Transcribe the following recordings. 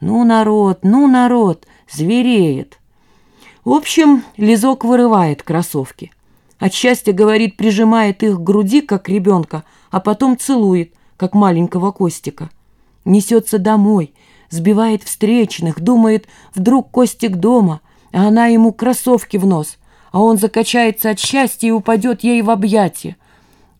Ну, народ, ну, народ, звереет. В общем, Лизок вырывает кроссовки. От счастья, говорит, прижимает их к груди, как ребенка, а потом целует, как маленького Костика. Несется домой, сбивает встречных, думает, вдруг Костик дома, а она ему кроссовки в нос, а он закачается от счастья и упадет ей в объятия.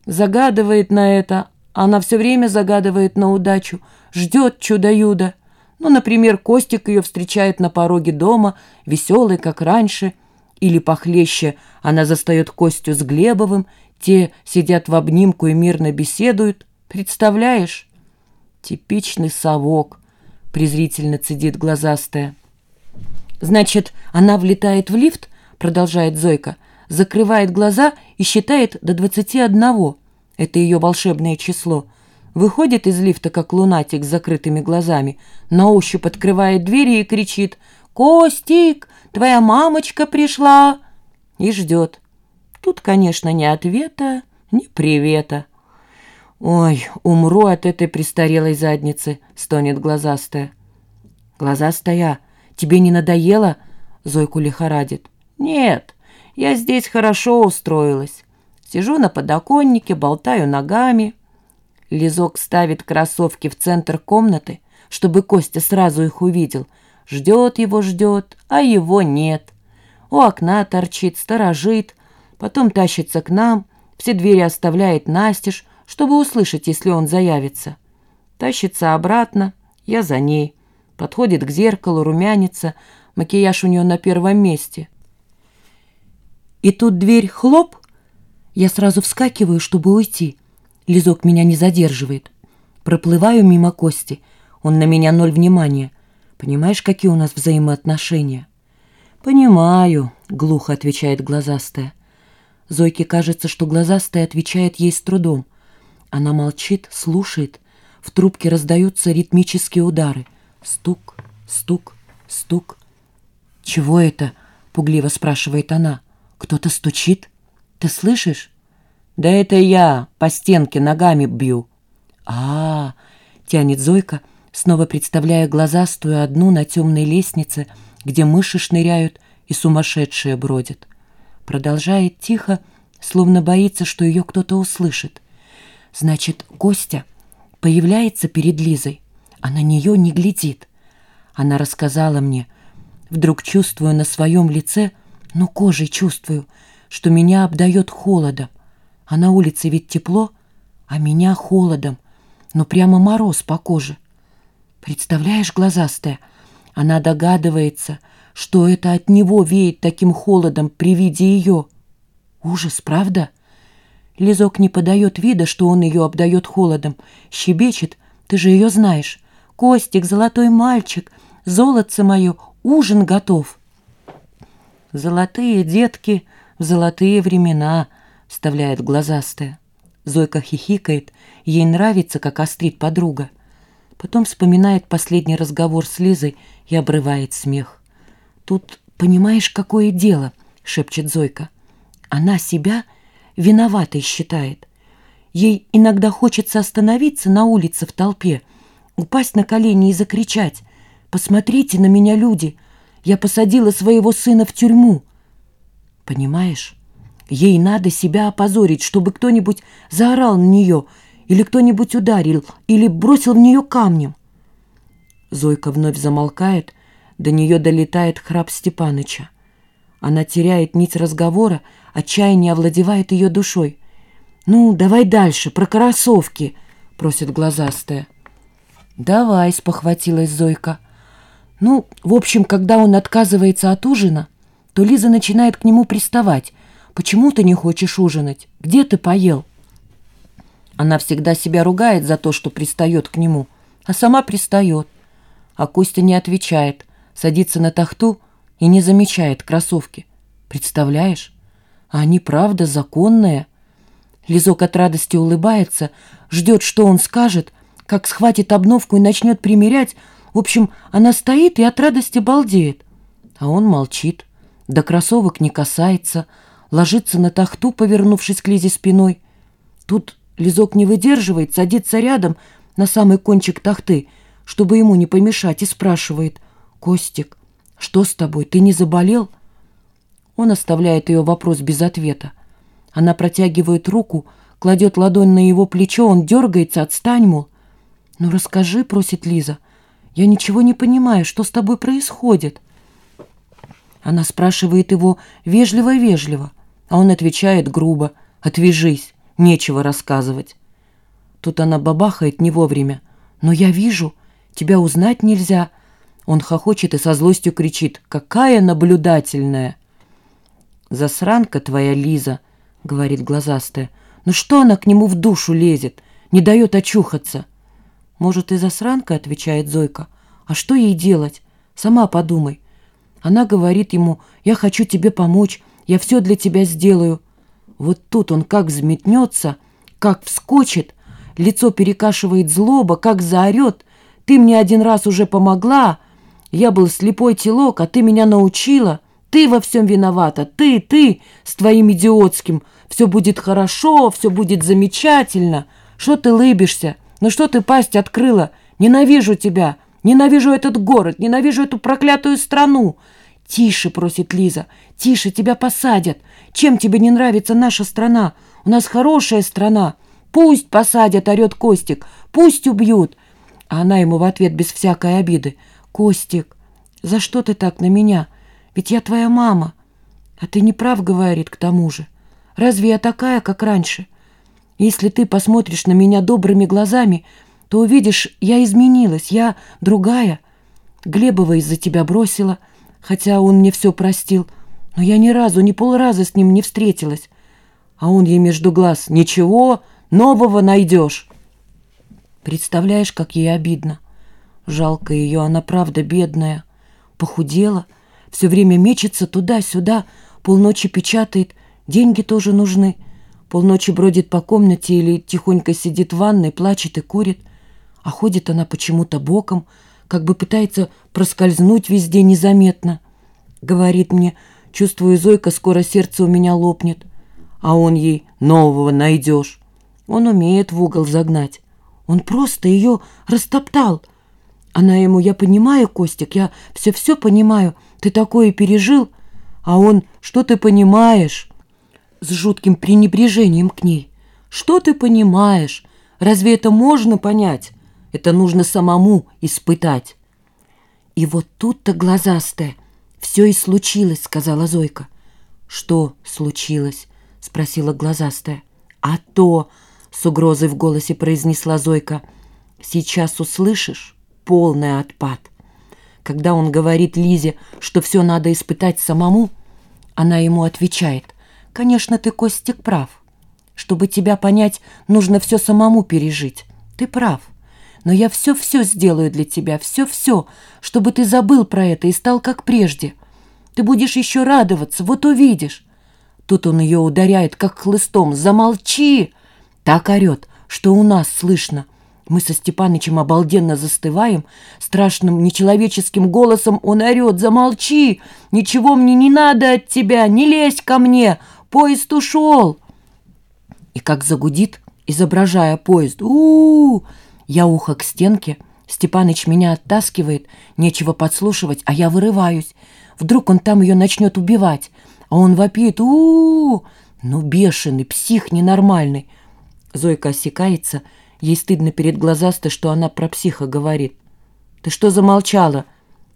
Загадывает на это, она все время загадывает на удачу, ждет чудо-юдо. Ну, например, Костик ее встречает на пороге дома, веселый, как раньше, или похлеще она застает Костю с Глебовым, те сидят в обнимку и мирно беседуют. Представляешь? Типичный совок, презрительно цедит глазастая. Значит, она влетает в лифт, продолжает Зойка, закрывает глаза и считает до двадцати одного. Это ее волшебное число. Выходит из лифта, как лунатик с закрытыми глазами, на ощупь открывает двери и кричит «Костик, твоя мамочка пришла!» и ждет. Тут, конечно, ни ответа, ни привета. «Ой, умру от этой престарелой задницы», — стонет глазастая. «Глазастая, тебе не надоело?» — Зойку лихорадит. «Нет, я здесь хорошо устроилась. Сижу на подоконнике, болтаю ногами». Лизок ставит кроссовки в центр комнаты, чтобы Костя сразу их увидел. Ждет его, ждет, а его нет. У окна торчит, сторожит, потом тащится к нам, все двери оставляет настежь, чтобы услышать, если он заявится. Тащится обратно, я за ней. Подходит к зеркалу, румянится, макияж у нее на первом месте. И тут дверь хлоп, я сразу вскакиваю, чтобы уйти. Лизок меня не задерживает. Проплываю мимо Кости, он на меня ноль внимания. Понимаешь, какие у нас взаимоотношения? «Понимаю», — глухо отвечает глазастая. Зойке кажется, что глазастая отвечает ей с трудом. Она молчит, слушает. В трубке раздаются ритмические удары. Стук, стук, стук. «Чего это?» — пугливо спрашивает она. «Кто-то стучит? Ты слышишь?» «Да это я по стенке ногами бью». «А-а-а!» — тянет Зойка, снова представляя глазастую одну на темной лестнице, где мыши шныряют и сумасшедшие бродят. Продолжает тихо, словно боится, что ее кто-то услышит. Значит, Костя появляется перед Лизой, а на нее не глядит. Она рассказала мне. Вдруг чувствую на своем лице, ну, кожей чувствую, что меня обдает холодом. А на улице ведь тепло, а меня холодом. Ну, прямо мороз по коже. Представляешь, глазастая, она догадывается, что это от него веет таким холодом при виде ее. Ужас, правда? — Лизок не подает вида, что он ее обдает холодом. Щебечет, ты же ее знаешь. Костик, золотой мальчик, золотце мое, ужин готов. Золотые детки в золотые времена, вставляет глазастая. Зойка хихикает, ей нравится, как острит подруга. Потом вспоминает последний разговор с Лизой и обрывает смех. «Тут понимаешь, какое дело?» — шепчет Зойка. «Она себя виноватой считает. Ей иногда хочется остановиться на улице в толпе, упасть на колени и закричать «Посмотрите на меня, люди! Я посадила своего сына в тюрьму!» Понимаешь? Ей надо себя опозорить, чтобы кто-нибудь заорал на нее, или кто-нибудь ударил, или бросил в нее камнем. Зойка вновь замолкает, до нее долетает храп Степаныча. Она теряет нить разговора, отчаяние овладевает ее душой. «Ну, давай дальше, про кроссовки», — просит глазастая. «Давай», — спохватилась Зойка. Ну, в общем, когда он отказывается от ужина, то Лиза начинает к нему приставать. «Почему ты не хочешь ужинать? Где ты поел?» Она всегда себя ругает за то, что пристает к нему, а сама пристает. А Костя не отвечает, садится на тахту и не замечает кроссовки. Представляешь? А они, правда, законные. Лизок от радости улыбается, ждет, что он скажет, как схватит обновку и начнет примерять. В общем, она стоит и от радости балдеет. А он молчит, до кроссовок не касается, ложится на тахту, повернувшись к Лизе спиной. Тут Лизок не выдерживает, садится рядом на самый кончик тахты, чтобы ему не помешать, и спрашивает, «Костик, что с тобой, ты не заболел?» Он оставляет ее вопрос без ответа. Она протягивает руку, кладет ладонь на его плечо, он дергается, отстань, мол. «Ну расскажи», — просит Лиза, — «я ничего не понимаю, что с тобой происходит?» Она спрашивает его вежливо-вежливо, а он отвечает грубо, «Отвяжись, нечего рассказывать». Тут она бабахает не вовремя. «Но я вижу, тебя узнать нельзя». Он хохочет и со злостью кричит, «Какая наблюдательная!» «Засранка твоя Лиза», — говорит глазастая. «Ну что она к нему в душу лезет? Не дает очухаться». «Может, и засранка?» — отвечает Зойка. «А что ей делать? Сама подумай». Она говорит ему, «Я хочу тебе помочь, я все для тебя сделаю». Вот тут он как взметнется, как вскочит, лицо перекашивает злоба, как заорет. «Ты мне один раз уже помогла, я был слепой телок, а ты меня научила». Ты во всем виновата, ты, ты, с твоим идиотским. Все будет хорошо, все будет замечательно. Что ты лыбишься? Ну что ты пасть открыла? Ненавижу тебя, ненавижу этот город, ненавижу эту проклятую страну. Тише, просит Лиза, тише, тебя посадят. Чем тебе не нравится наша страна? У нас хорошая страна. Пусть посадят, орет Костик, пусть убьют. А она ему в ответ без всякой обиды. Костик, за что ты так на меня? — ведь я твоя мама. А ты не прав, говорит, к тому же. Разве я такая, как раньше? Если ты посмотришь на меня добрыми глазами, то увидишь, я изменилась, я другая. Глебова из-за тебя бросила, хотя он мне все простил, но я ни разу, ни полраза с ним не встретилась. А он ей между глаз «Ничего, нового найдешь». Представляешь, как ей обидно. Жалко ее, она правда бедная. Похудела — все время мечется туда-сюда, полночи печатает, деньги тоже нужны. Полночи бродит по комнате или тихонько сидит в ванной, плачет и курит. А ходит она почему-то боком, как бы пытается проскользнуть везде незаметно. Говорит мне, чувствую, Зойка, скоро сердце у меня лопнет. А он ей нового найдешь. Он умеет в угол загнать. Он просто ее растоптал. Она ему, я понимаю, Костик, я все-все понимаю, — ты такое пережил, а он, что ты понимаешь?» С жутким пренебрежением к ней. «Что ты понимаешь? Разве это можно понять? Это нужно самому испытать». «И вот тут-то, глазастая, все и случилось», — сказала Зойка. «Что случилось?» — спросила глазастая. «А то!» — с угрозой в голосе произнесла Зойка. «Сейчас услышишь полный отпад». Когда он говорит Лизе, что все надо испытать самому, она ему отвечает, «Конечно, ты, Костик, прав. Чтобы тебя понять, нужно все самому пережить. Ты прав. Но я все-все сделаю для тебя, все-все, чтобы ты забыл про это и стал как прежде. Ты будешь еще радоваться, вот увидишь». Тут он ее ударяет, как хлыстом. «Замолчи!» Так орет, что у нас слышно – мы со Степанычем обалденно застываем. Страшным нечеловеческим голосом он орет. «Замолчи! Ничего мне не надо от тебя! Не лезь ко мне! Поезд ушел!» И как загудит, изображая поезд. у у, -у! Я ухо к стенке. Степаныч меня оттаскивает. Нечего подслушивать, а я вырываюсь. Вдруг он там ее начнет убивать. А он вопит. у у, -у! Ну, бешеный, псих ненормальный. Зойка осекается Ей стыдно перед глазастой, что она про психа говорит. «Ты что замолчала?»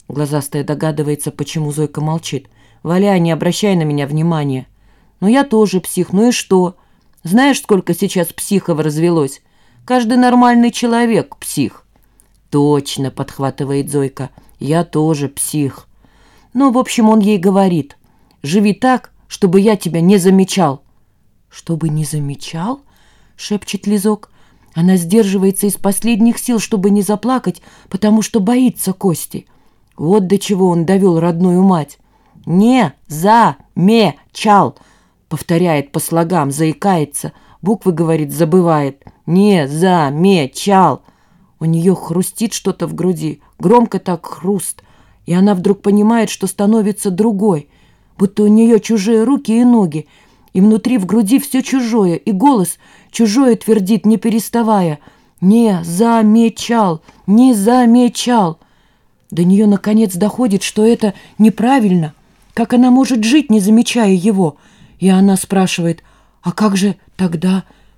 Глазастая догадывается, почему Зойка молчит. «Валя, не обращай на меня внимания». «Ну я тоже псих, ну и что? Знаешь, сколько сейчас психов развелось? Каждый нормальный человек псих». «Точно», — подхватывает Зойка, — «я тоже псих». Ну, в общем, он ей говорит, «Живи так, чтобы я тебя не замечал». «Чтобы не замечал?» — шепчет Лизок. Она сдерживается из последних сил, чтобы не заплакать, потому что боится Кости. Вот до чего он довел родную мать. «Не за ме чал», — повторяет по слогам, заикается, буквы, говорит, забывает. «Не за ме чал». У нее хрустит что-то в груди, громко так хруст, и она вдруг понимает, что становится другой, будто у нее чужие руки и ноги, и внутри в груди все чужое, и голос чужое твердит, не переставая. Не замечал, не замечал. До нее, наконец, доходит, что это неправильно. Как она может жить, не замечая его? И она спрашивает, а как же тогда